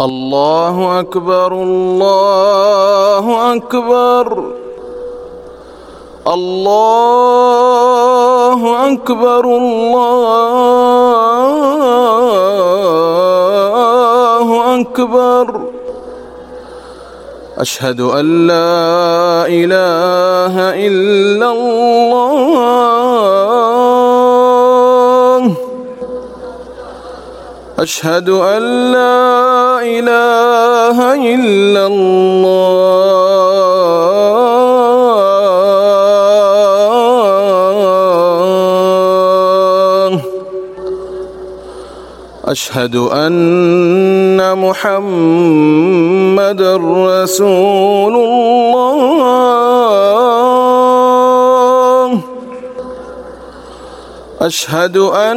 الله أكبر الله أكبر الله أكبر الله أكبر أشهد أن لا إله إلا أشهد أن لا إله إلا الله. أشهد أن محمد رسول الله. أشهد أن